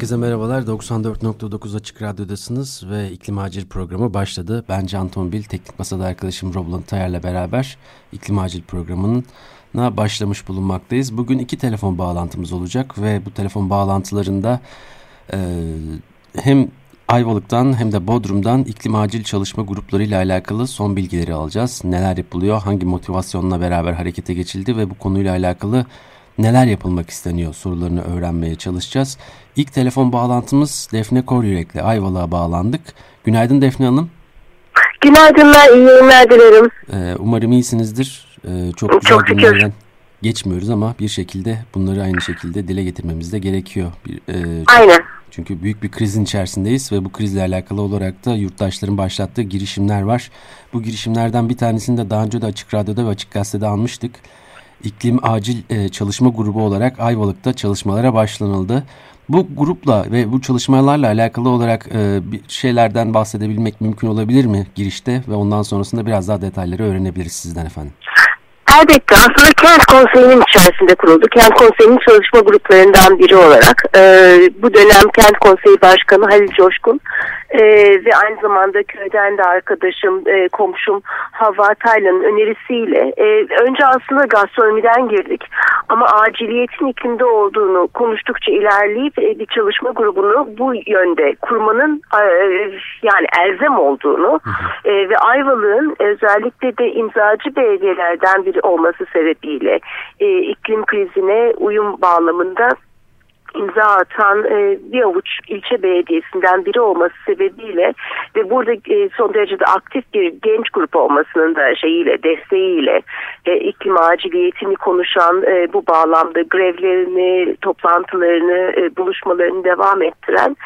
Herkese merhabalar. 94.9 Açık Radyo'dasınız ve İklim Acil programı başladı. Ben Can Tombil, teknik masada arkadaşım Roland Tayar'la beraber İklim Acil programının başlamış bulunmaktayız. Bugün iki telefon bağlantımız olacak ve bu telefon bağlantılarında e, hem Ayvalık'tan hem de Bodrum'dan iklim acil çalışma gruplarıyla alakalı son bilgileri alacağız. Neler yapılıyor, hangi motivasyonla beraber harekete geçildi ve bu konuyla alakalı neler yapılmak isteniyor sorularını öğrenmeye çalışacağız. İlk telefon bağlantımız Defne Koryürek'le Ayvalık'a bağlandık. Günaydın Defne Hanım. Günaydınlar, iyi yayınlar dilerim. Ee, umarım iyisinizdir. Ee, çok güzel çok günlerden geçmiyoruz ama bir şekilde bunları aynı şekilde dile getirmemiz de gerekiyor. Bir, e, Aynen. Çünkü büyük bir krizin içerisindeyiz ve bu krizle alakalı olarak da yurttaşların başlattığı girişimler var. Bu girişimlerden bir tanesini de daha önce de Açık Radyo'da ve Açık Gazete'de almıştık. İklim Acil e, Çalışma Grubu olarak Ayvalık'ta çalışmalara başlanıldı. Bu grupla ve bu çalışmalarla alakalı olarak e, bir şeylerden bahsedebilmek mümkün olabilir mi girişte ve ondan sonrasında biraz daha detayları öğrenebiliriz sizden efendim. Elbette aslında Kent Konseyi'nin içerisinde kuruldu. Kent Konseyi'nin çalışma gruplarından biri olarak e, bu dönem Kent Konseyi Başkanı Halil Coşkun e, ve aynı zamanda köyden de arkadaşım, e, komşum Havva Taylan'ın önerisiyle e, önce aslında gastronomiden girdik ama aciliyetin iklimde olduğunu konuştukça ilerleyip e, bir çalışma grubunu bu yönde kurmanın e, yani elzem olduğunu e, ve Ayvalık'ın özellikle de imzacı belediyelerden biri olması sebebiyle iklim krizine uyum bağlamında imza atan e, bir avuç ilçe belediyesinden biri olması sebebiyle ve burada e, son derece de aktif bir genç grup olmasının da şeyiyle desteğiyle e, iklim aciliyetini konuşan e, bu bağlamda grevlerini, toplantılarını, e, buluşmalarını devam ettiren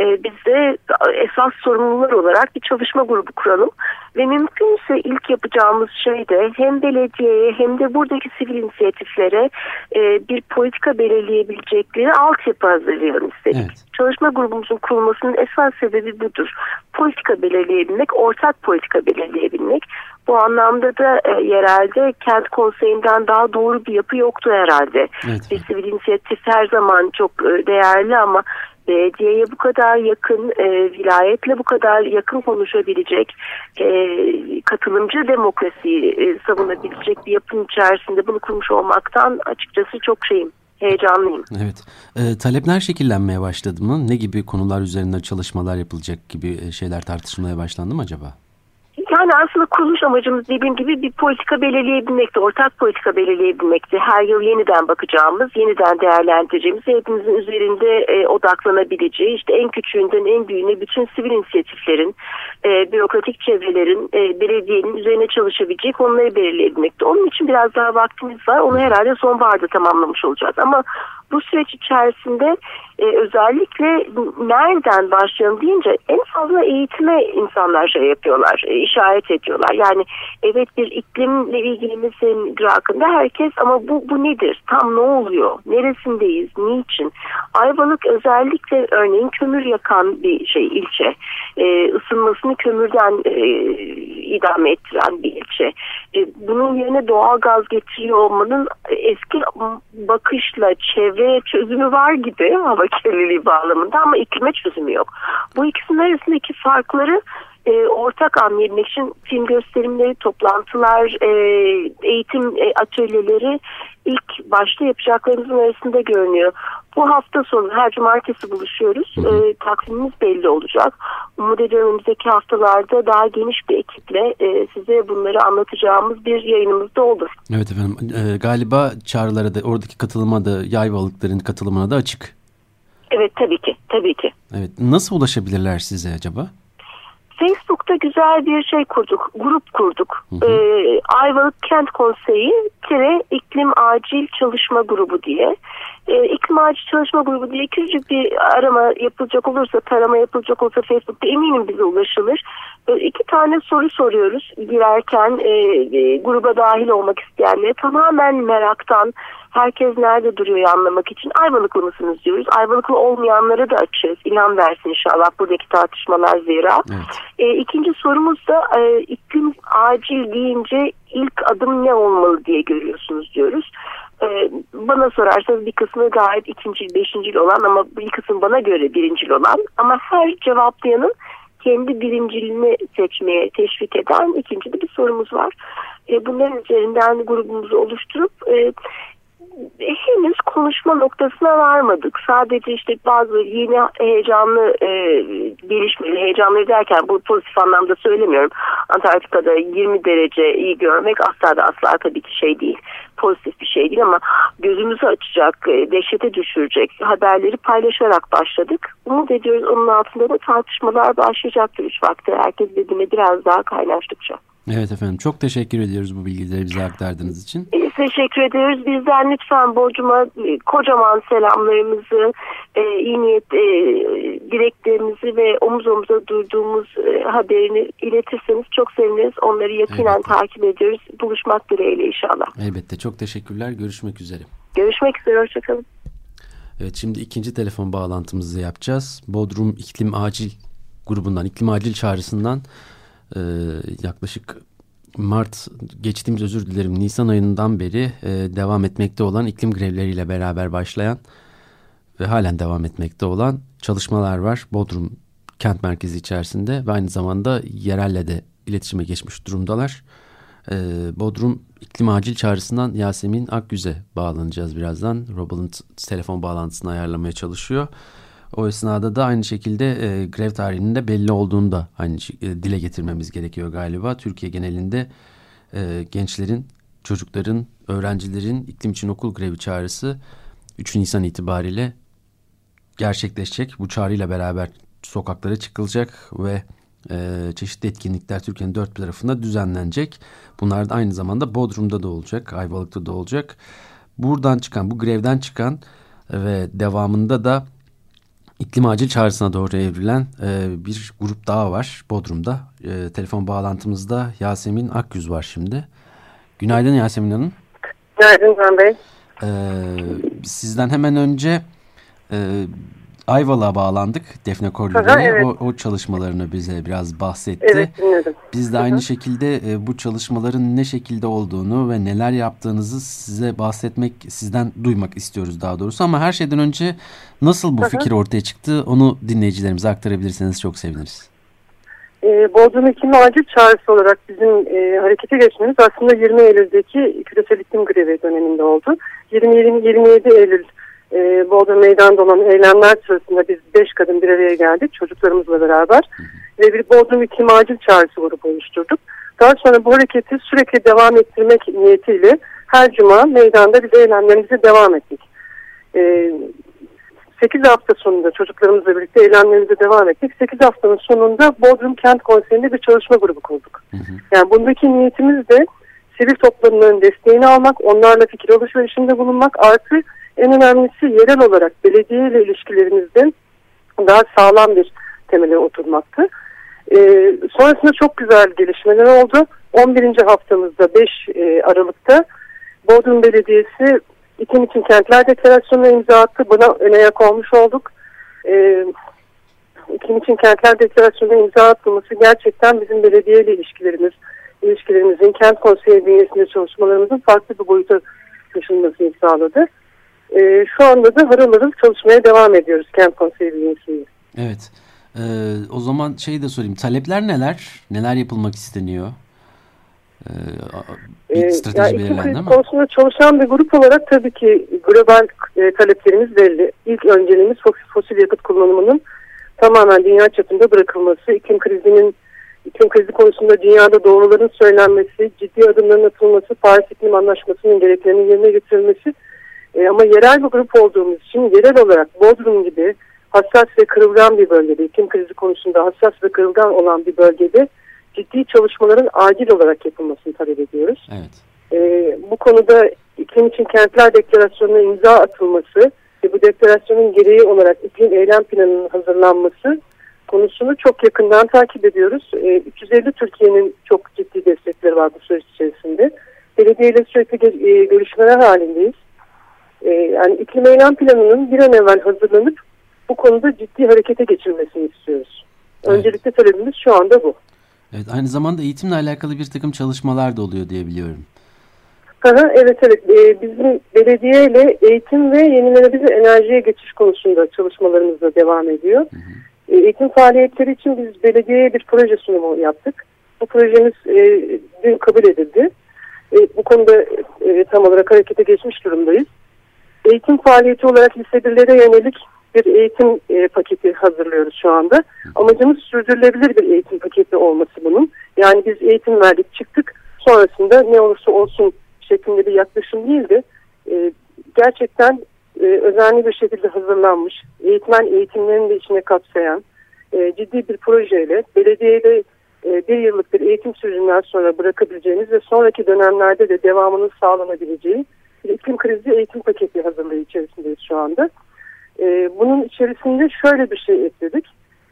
e, biz de esas sorumlular olarak bir çalışma grubu kuralım ve mümkünse ilk yapacağımız şey de hem belediyeye hem de buradaki sivil inisiyatiflere e, bir politika belirleyebilecekleri altyapı hazırlayalım istedik. Evet. Çalışma grubumuzun kurulmasının esas sebebi budur. Politika belirleyebilmek, ortak politika belirleyebilmek. Bu anlamda da e, yerelde kent konseyinden daha doğru bir yapı yoktu herhalde. Evet. Bir sivil inisiyatif her zaman çok e, değerli ama belediyeye bu kadar yakın, e, vilayetle bu kadar yakın konuşabilecek, e, katılımcı demokrasiyi e, savunabilecek bir yapının içerisinde bunu kurmuş olmaktan açıkçası çok şeyim heyecanlıyım. Evet. E, talepler şekillenmeye başladı mı? Ne gibi konular üzerinde çalışmalar yapılacak gibi e, şeyler tartışılmaya başlandı mı acaba? Yani aslında kuruluş amacımız dediğim gibi bir politika belirleyebilmekti, ortak politika belirleyebilmekti. Her yıl yeniden bakacağımız, yeniden değerlendireceğimiz, hepimizin üzerinde e, odaklanabileceği, işte en küçüğünden en büyüğüne bütün sivil inisiyatiflerin, e, bürokratik çevrelerin, e, belediyenin üzerine çalışabileceği konuları belirleyebilmekti. Onun için biraz daha vaktimiz var. Onu herhalde sonbaharda tamamlamış olacağız. Ama bu süreç içerisinde e, özellikle nereden başlayalım deyince en fazla eğitime insanlar şey yapıyorlar, e, işaret ediyorlar. Yani evet bir iklimle ilgili meselenin hakkında herkes ama bu, bu nedir? Tam ne oluyor? Neresindeyiz? Niçin? Ayvalık özellikle örneğin kömür yakan bir şey ilçe. E, ısınmasını kömürden e, idame ettiren bir ilçe. E, bunun yerine doğal gaz getiriyor olmanın eski bakışla çevre çözümü var gibi hava kirliliği bağlamında ama iklime çözümü yok. Bu ikisinin arasındaki farkları e, ortak anlayabilmek için film gösterimleri, toplantılar, e, eğitim e, atölyeleri ilk başta yapacaklarımızın arasında görünüyor. Bu hafta sonu her cumartesi buluşuyoruz. E, takvimimiz belli olacak. Umut ediyorum önümüzdeki haftalarda daha geniş bir ekiple e, size bunları anlatacağımız bir yayınımız da olur. Evet efendim. E, galiba çağrılara da oradaki katılıma da yay balıkların katılımına da açık. Evet tabii ki. Tabii ki. Evet. Nasıl ulaşabilirler size acaba? Facebook'ta güzel bir şey kurduk, grup kurduk. Hı hı. Ee, Ayvalık Kent Konseyi tire iklim acil çalışma grubu diye. E, iklim ağacı çalışma grubu diye küçük bir arama yapılacak olursa, tarama yapılacak olursa Facebook'ta eminim bize ulaşılır. E, iki tane soru soruyoruz girerken e, e, gruba dahil olmak isteyenlere tamamen meraktan herkes nerede duruyor anlamak için Ayvalıklı mısınız diyoruz. Ayvalıklı olmayanlara da açığız. İlham versin inşallah buradaki tartışmalar zira. Evet. E, ikinci sorumuz da e, iklim acil deyince ilk adım ne olmalı diye görüyorsunuz diyoruz. E, bana sorarsanız bir kısmı gayet ikinci, beşincil olan ama bir kısım bana göre birincil olan ama her cevaplayanın kendi birinciliğini seçmeye teşvik eden ikinci de bir sorumuz var. E, bunların üzerinden grubumuzu oluşturup e, henüz konuşma noktasına varmadık. Sadece işte bazı yeni heyecanlı e, gelişmeleri, heyecanları derken bu pozitif anlamda söylemiyorum. Antarktika'da 20 derece iyi görmek asla da asla tabii ki şey değil. Pozitif bir şey değil ama gözümüzü açacak, e, dehşete düşürecek haberleri paylaşarak başladık. Umut ediyoruz onun altında da tartışmalar başlayacaktır üç vakti. Herkes birbirine biraz daha kaynaştıkça. Evet efendim çok teşekkür ediyoruz bu bilgileri bize aktardığınız için. Biz teşekkür ediyoruz. Bizden lütfen borcuma e, kocaman selamlarımızı, e, iyi niyet e, dileklerimizi ve omuz omuza duyduğumuz e, haberini iletirseniz çok seviniriz. Onları yakinen Elbette. takip ediyoruz. Buluşmak dileğiyle inşallah. Elbette çok teşekkürler. Görüşmek üzere. Görüşmek üzere. Hoşçakalın. Evet şimdi ikinci telefon bağlantımızı yapacağız. Bodrum İklim Acil grubundan, İklim Acil çağrısından e, yaklaşık Mart geçtiğimiz özür dilerim Nisan ayından beri e, devam etmekte olan iklim grevleriyle beraber başlayan ve halen devam etmekte olan çalışmalar var. Bodrum kent merkezi içerisinde ve aynı zamanda yerelle de iletişime geçmiş durumdalar. E, Bodrum iklim acil çağrısından Yasemin Akgüz'e bağlanacağız birazdan. Robal'ın telefon bağlantısını ayarlamaya çalışıyor. O esnada da aynı şekilde e, grev tarihinin de belli olduğunu da aynı e, dile getirmemiz gerekiyor galiba. Türkiye genelinde e, gençlerin, çocukların, öğrencilerin iklim için okul grevi çağrısı 3 Nisan itibariyle gerçekleşecek. Bu çağrıyla beraber sokaklara çıkılacak ve e, çeşitli etkinlikler Türkiye'nin dört bir tarafında düzenlenecek. Bunlar da aynı zamanda Bodrum'da da olacak, Ayvalık'ta da olacak. Buradan çıkan, bu grevden çıkan ve devamında da iklim acil çağrısına doğru evrilen e, bir grup daha var Bodrum'da. E, telefon bağlantımızda Yasemin Akyüz var şimdi. Günaydın Yasemin Hanım. Günaydın Can Bey. E, sizden hemen önce e, Ayvalık'a bağlandık Defne Korlu'da. Evet. O, o çalışmalarını bize biraz bahsetti. Evet dinledim. Biz de Hı -hı. aynı şekilde e, bu çalışmaların ne şekilde olduğunu ve neler yaptığınızı size bahsetmek, sizden duymak istiyoruz daha doğrusu. Ama her şeyden önce nasıl bu Hı -hı. fikir ortaya çıktı onu dinleyicilerimize aktarabilirseniz çok seviniriz. E, Bodrum İklimi Acil Çağrısı olarak bizim e, harekete geçmemiz aslında 20 Eylül'deki küresel iklim grevi döneminde oldu. 20, 20 27 Eylül e, Bodrum Meydan'da olan eylemler sırasında biz beş kadın bir araya geldik çocuklarımızla beraber ve bir Bodrum İklim Acil Çağrısı grubu oluşturduk. Daha sonra bu hareketi sürekli devam ettirmek niyetiyle her cuma meydanda biz eylemlerimize devam ettik. E, 8 hafta sonunda çocuklarımızla birlikte eylemlerimize devam ettik. 8 haftanın sonunda Bodrum Kent Konseyi'nde bir çalışma grubu kurduk. Hı hı. Yani bundaki niyetimiz de sivil toplumların desteğini almak, onlarla fikir alışverişinde bulunmak artı en önemlisi yerel olarak belediye ile ilişkilerimizde daha sağlam bir temele oturmaktı. Ee, sonrasında çok güzel gelişmeler oldu. 11. haftamızda 5 e, Aralık'ta Bodrum Belediyesi İklim için Kentler Deklarasyonu'na imza attı. Buna öne yak olmuş olduk. Ee, İklim için Kentler Deklarasyonu'na imza atılması gerçekten bizim belediye ile ilişkilerimiz, ilişkilerimizin, kent konseyi bünyesinde çalışmalarımızın farklı bir boyuta taşınmasını sağladı. E, şu anda da harıl harıl çalışmaya devam ediyoruz kent konseyi bünyesinde. Evet. Ee, o zaman şey de sorayım. Talepler neler? Neler yapılmak isteniyor? Ee, bir ee, strateji yani belirlendi ama. konusunda çalışan bir grup olarak tabii ki global e, taleplerimiz belli. İlk önceliğimiz fosil yakıt kullanımının tamamen dünya çapında bırakılması, iklim krizinin iklim krizi konusunda dünyada doğruların söylenmesi, ciddi adımların atılması, Paris İklim Anlaşması'nın gereklerinin yerine getirilmesi e, ama yerel bir grup olduğumuz için yerel olarak Bodrum gibi hassas ve kırılgan bir bölgede, iklim krizi konusunda hassas ve kırılgan olan bir bölgede ciddi çalışmaların acil olarak yapılmasını talep ediyoruz. Evet. E, bu konuda iklim için kentler deklarasyonuna imza atılması ve bu deklarasyonun gereği olarak iklim eylem planının hazırlanması konusunu çok yakından takip ediyoruz. E, 350 Türkiye'nin çok ciddi destekleri var bu süreç içerisinde. Belediyeyle sürekli e, görüşmeler halindeyiz. E, yani iklim eylem planının bir an evvel hazırlanıp bu konuda ciddi harekete geçirmesini istiyoruz. Evet. Öncelikle talebimiz şu anda bu. Evet, aynı zamanda eğitimle alakalı bir takım çalışmalar da oluyor diye biliyorum. Aha, evet evet ee, bizim belediyeyle eğitim ve yenilenebilir enerjiye geçiş konusunda çalışmalarımız da devam ediyor. Hı hı. E, eğitim faaliyetleri için biz belediyeye bir proje sunumu yaptık. Bu projemiz e, dün kabul edildi. E, bu konuda e, tam olarak harekete geçmiş durumdayız. Eğitim faaliyeti olarak liselere yönelik bir eğitim e, paketi hazırlıyoruz şu anda. Amacımız sürdürülebilir bir eğitim paketi olması bunun. Yani biz eğitim verdik çıktık sonrasında ne olursa olsun şeklinde bir yaklaşım değildi. E, gerçekten e, özenli bir şekilde hazırlanmış, eğitmen eğitimlerini de içine kapsayan e, ciddi bir projeyle belediyeyle e, bir yıllık bir eğitim sürecinden sonra bırakabileceğiniz ve sonraki dönemlerde de devamının sağlanabileceği iklim krizi eğitim paketi hazırlığı içerisindeyiz şu anda. E, bunun içerisinde şöyle bir şey ekledik.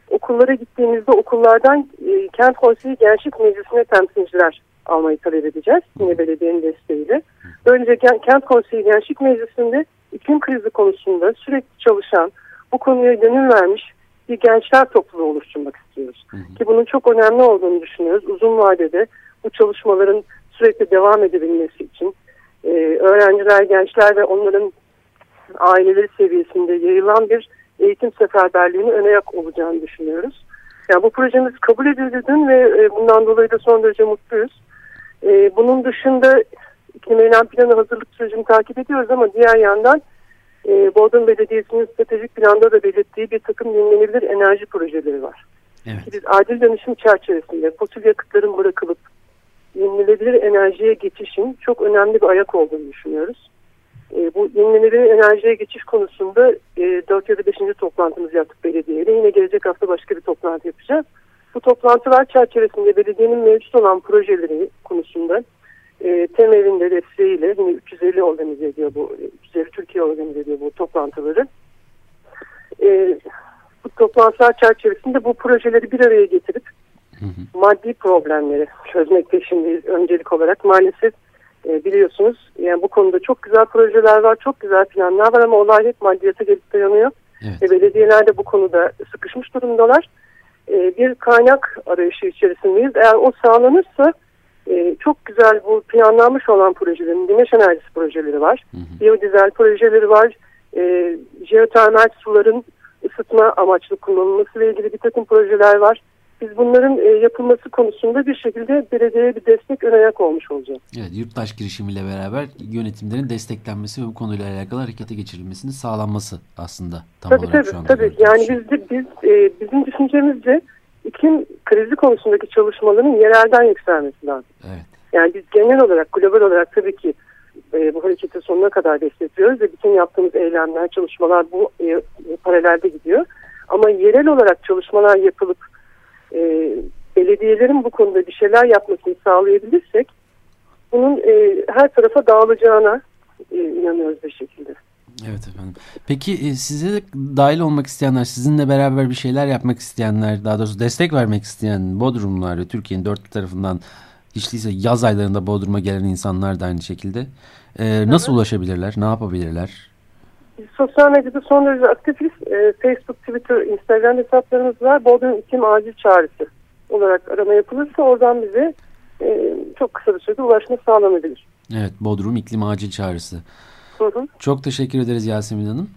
Okullara gittiğimizde okullardan e, kent konseyi gençlik meclisine temsilciler almayı talep edeceğiz. Yine belediyenin desteğiyle. Böylece kent konseyi gençlik meclisinde iklim krizi konusunda sürekli çalışan, bu konuya gönül vermiş bir gençler topluluğu oluşturmak istiyoruz. Hı hı. Ki bunun çok önemli olduğunu düşünüyoruz. Uzun vadede bu çalışmaların sürekli devam edebilmesi için e, öğrenciler, gençler ve onların aileleri seviyesinde yayılan bir eğitim seferberliğini öne yak olacağını düşünüyoruz. Yani bu projemiz kabul edildi dün ve e, bundan dolayı da son derece mutluyuz. E, bunun dışında iklim eylem planı hazırlık sürecini takip ediyoruz ama diğer yandan e, Bodrum Belediyesi'nin stratejik planda da belirttiği bir takım yenilenebilir enerji projeleri var. Evet. Biz adil dönüşüm çerçevesinde fosil yakıtların bırakılıp yenilenebilir enerjiye geçişin çok önemli bir ayak olduğunu düşünüyoruz. E, bu yenilenebilir enerjiye geçiş konusunda e, 4 ya da 5. toplantımızı yaptık belediyeyle. Yine gelecek hafta başka bir toplantı yapacağız. Bu toplantılar çerçevesinde belediyenin mevcut olan projeleri konusunda e, temelinde desteğiyle yine 350 organize ediyor bu 350 Türkiye organize ediyor bu toplantıları. E, bu toplantılar çerçevesinde bu projeleri bir araya getirip hı hı. maddi problemleri çözmek peşindeyiz öncelik olarak. Maalesef e, biliyorsunuz yani bu konuda çok güzel projeler var, çok güzel planlar var ama olay hep maddiyata gelip dayanıyor. Evet. Ve belediyeler de bu konuda sıkışmış durumdalar. E, bir kaynak arayışı içerisindeyiz. Eğer o sağlanırsa e, çok güzel bu planlanmış olan projelerin güneş enerjisi projeleri var. Hı hı. Biyodizel projeleri var. E, jeotermal suların ısıtma amaçlı kullanılması ile ilgili bir takım projeler var. Biz bunların e, yapılması konusunda bir şekilde belediyeye bir destek ön ayak olmuş olacağız. Evet, yurttaş girişimiyle beraber yönetimlerin desteklenmesi ve bu konuyla alakalı harekete geçirilmesinin sağlanması aslında tam tabii, olarak tabii, şu anda. Tabii yani biz, de, biz e, bizim düşüncemizce iklim krizi konusundaki çalışmaların yerelden yükselmesi lazım. Evet. Yani biz genel olarak, global olarak tabii ki e, bu hareketi sonuna kadar destekliyoruz ve bütün yaptığımız eylemler, çalışmalar bu e, paralelde gidiyor. Ama yerel olarak çalışmalar yapılıp e, belediyelerin bu konuda bir şeyler yapmasını sağlayabilirsek bunun e, her tarafa dağılacağına e, inanıyoruz bir şekilde. Evet efendim. Peki e, size de dahil olmak isteyenler, sizinle beraber bir şeyler yapmak isteyenler, daha doğrusu destek vermek isteyen Bodrumlar ve Türkiye'nin dört tarafından hiç değilse yaz aylarında Bodrum'a gelen insanlar da aynı şekilde. Ee, nasıl ulaşabilirler, ne yapabilirler? Sosyal medyada son derece aktifiz. E, Facebook, Twitter, Instagram hesaplarımız var. Bodrum İklim Acil Çağrısı olarak arama yapılırsa oradan bize e, çok kısa bir sürede ulaşma sağlanabilir. Evet, Bodrum İklim Acil Çağrısı. Hı hı. Çok teşekkür ederiz Yasemin Hanım.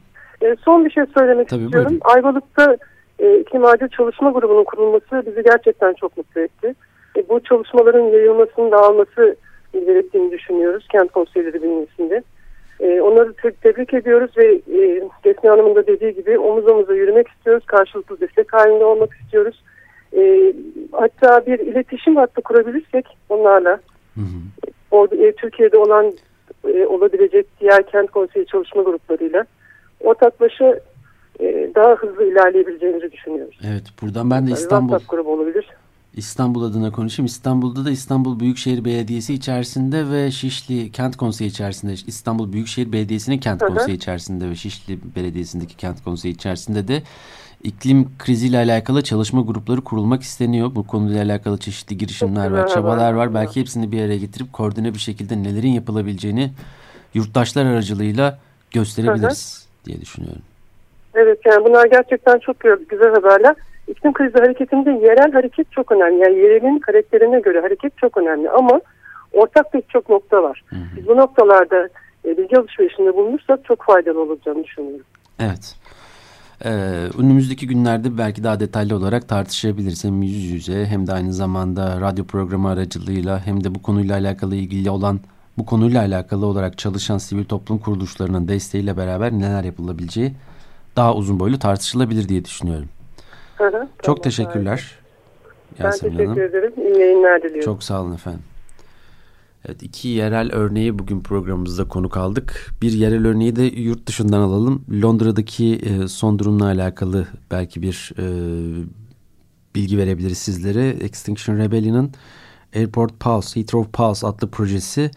E, son bir şey söylemek Tabii, istiyorum. Buyurun. Ayvalık'ta e, iklim acil çalışma grubunun kurulması bizi gerçekten çok mutlu etti. E, bu çalışmaların yayılmasının dağılması gerektiğini düşünüyoruz kent konseyleri bünyesinde. E, onları te tebrik ediyoruz ve e, Desmi Hanım'ın da dediği gibi omuz omuza yürümek istiyoruz. Karşılıklı destek halinde olmak istiyoruz. E, hatta bir iletişim hattı kurabilirsek onlarla hı hı. Orada, e, Türkiye'de olan e, olabilecek diğer kent konseyi çalışma gruplarıyla ortaklaşa e, daha hızlı ilerleyebileceğimizi düşünüyoruz. Evet buradan ben de İstanbul... WhatsApp grubu olabilir. İstanbul adına konuşayım. İstanbul'da da İstanbul Büyükşehir Belediyesi içerisinde ve Şişli Kent Konseyi içerisinde İstanbul Büyükşehir Belediyesi'nin Kent Hı hı. Konseyi içerisinde ve Şişli Belediyesi'ndeki Kent Konseyi içerisinde de iklim kriziyle alakalı çalışma grupları kurulmak isteniyor. Bu konuyla alakalı çeşitli girişimler var, çabalar var. Belki hepsini bir araya getirip koordine bir şekilde nelerin yapılabileceğini yurttaşlar aracılığıyla gösterebiliriz diye düşünüyorum. Evet yani bunlar gerçekten çok güzel haberler. İklim krizi hareketinde yerel hareket çok önemli. Yani yerelin karakterine göre hareket çok önemli ama ortak pek çok nokta var. Hı hı. Biz bu noktalarda e, bilgi alışverişinde bulunursak çok faydalı olacağını düşünüyorum. Evet. Ee, önümüzdeki günlerde belki daha detaylı olarak tartışabiliriz. Hem yüz yüze hem de aynı zamanda radyo programı aracılığıyla hem de bu konuyla alakalı ilgili olan bu konuyla alakalı olarak çalışan sivil toplum kuruluşlarının desteğiyle beraber neler yapılabileceği daha uzun boylu tartışılabilir diye düşünüyorum. Hı hı, Çok tamam, teşekkürler. Ben Yasemin teşekkür Hanım. ederim. İyi yayınlar diliyorum. Çok sağ olun efendim. Evet iki yerel örneği bugün programımızda konuk aldık. Bir yerel örneği de yurt dışından alalım. Londra'daki e, son durumla alakalı belki bir e, bilgi verebiliriz sizlere. Extinction Rebellion'ın Airport Pulse, Heathrow Pulse adlı projesi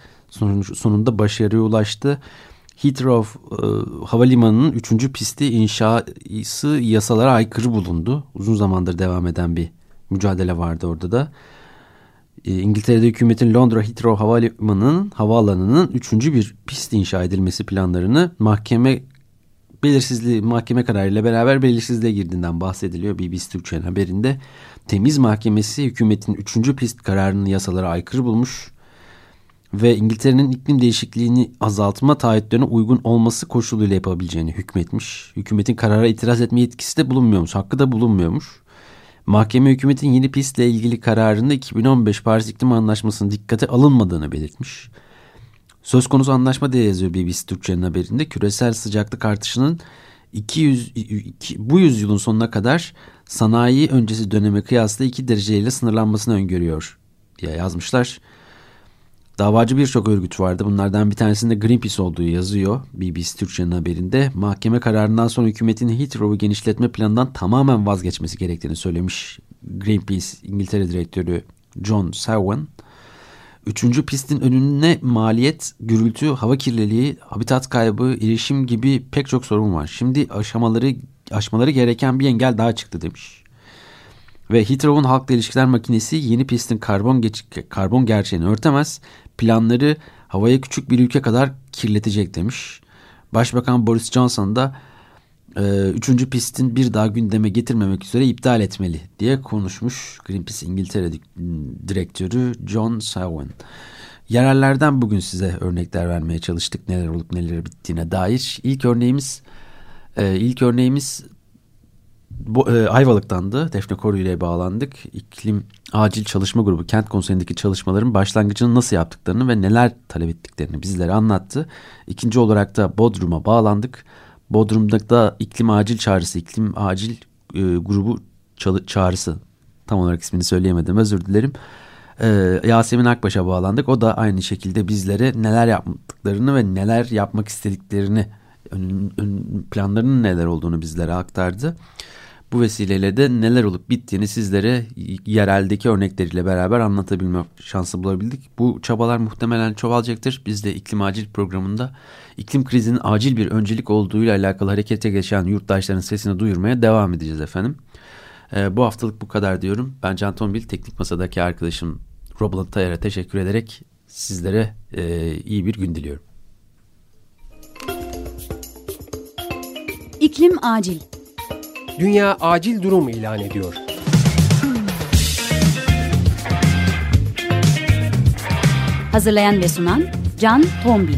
sonunda başarıya ulaştı. Heathrow e, Havalimanı'nın 3. pisti inşası yasalara aykırı bulundu. Uzun zamandır devam eden bir mücadele vardı orada da. E, İngiltere'de hükümetin Londra Heathrow Havalimanı'nın havaalanının 3. bir pist inşa edilmesi planlarını mahkeme belirsizliği mahkeme kararıyla beraber belirsizliğe girdiğinden bahsediliyor BBC Türkçe'nin haberinde. Temiz Mahkemesi hükümetin 3. pist kararını yasalara aykırı bulmuş ve İngiltere'nin iklim değişikliğini azaltma taahhütlerine uygun olması koşuluyla yapabileceğini hükmetmiş. Hükümetin karara itiraz etme yetkisi de bulunmuyormuş, hakkı da bulunmuyormuş. Mahkeme hükümetin yeni pistle ilgili kararında 2015 Paris İklim Anlaşması'nın dikkate alınmadığını belirtmiş. Söz konusu anlaşma diye yazıyor BBC Türkçe'nin haberinde. Küresel sıcaklık artışının 200, iki- bu yüzyılın sonuna kadar sanayi öncesi döneme kıyasla 2 dereceyle sınırlanmasını öngörüyor diye yazmışlar. Davacı birçok örgüt vardı. Bunlardan bir tanesinde Greenpeace olduğu yazıyor BBC Türkçe'nin haberinde. Mahkeme kararından sonra hükümetin Heathrow'u genişletme planından tamamen vazgeçmesi gerektiğini söylemiş Greenpeace İngiltere direktörü John Selwyn. Üçüncü pistin önüne maliyet, gürültü, hava kirliliği, habitat kaybı, erişim gibi pek çok sorun var. Şimdi aşamaları aşmaları gereken bir engel daha çıktı demiş. Ve Heathrow'un halkla ilişkiler makinesi yeni pistin karbon karbon gerçeğini örtemez. Planları havaya küçük bir ülke kadar kirletecek demiş. Başbakan Boris Johnson da e, üçüncü pistin bir daha gündeme getirmemek üzere iptal etmeli diye konuşmuş Greenpeace İngiltere di- direktörü John Selwyn. Yerellerden bugün size örnekler vermeye çalıştık neler olup neler bittiğine dair. İlk örneğimiz e, ilk örneğimiz bu, e, Ayvalık'tandı. Defne Koru ile bağlandık. İklim Acil Çalışma Grubu Kent Konseyi'ndeki çalışmaların başlangıcını nasıl yaptıklarını ve neler talep ettiklerini bizlere anlattı. İkinci olarak da Bodrum'a bağlandık. Bodrum'da da iklim acil çağrısı, iklim acil e, grubu çalı- çağrısı tam olarak ismini söyleyemedim özür dilerim. E, Yasemin Akbaş'a bağlandık. O da aynı şekilde bizlere neler yaptıklarını ve neler yapmak istediklerini, ön, ön, planlarının neler olduğunu bizlere aktardı. Bu vesileyle de neler olup bittiğini sizlere yereldeki örnekleriyle beraber anlatabilme şansı bulabildik. Bu çabalar muhtemelen çoğalacaktır. Biz de iklim acil programında iklim krizinin acil bir öncelik olduğuyla alakalı harekete geçen yurttaşların sesini duyurmaya devam edeceğiz efendim. Ee, bu haftalık bu kadar diyorum. Ben Can Tombil, teknik masadaki arkadaşım Robland Tayar'a teşekkür ederek sizlere e, iyi bir gün diliyorum. İklim acil. Dünya acil durum ilan ediyor. Hazırlayan ve sunan Can Tombil.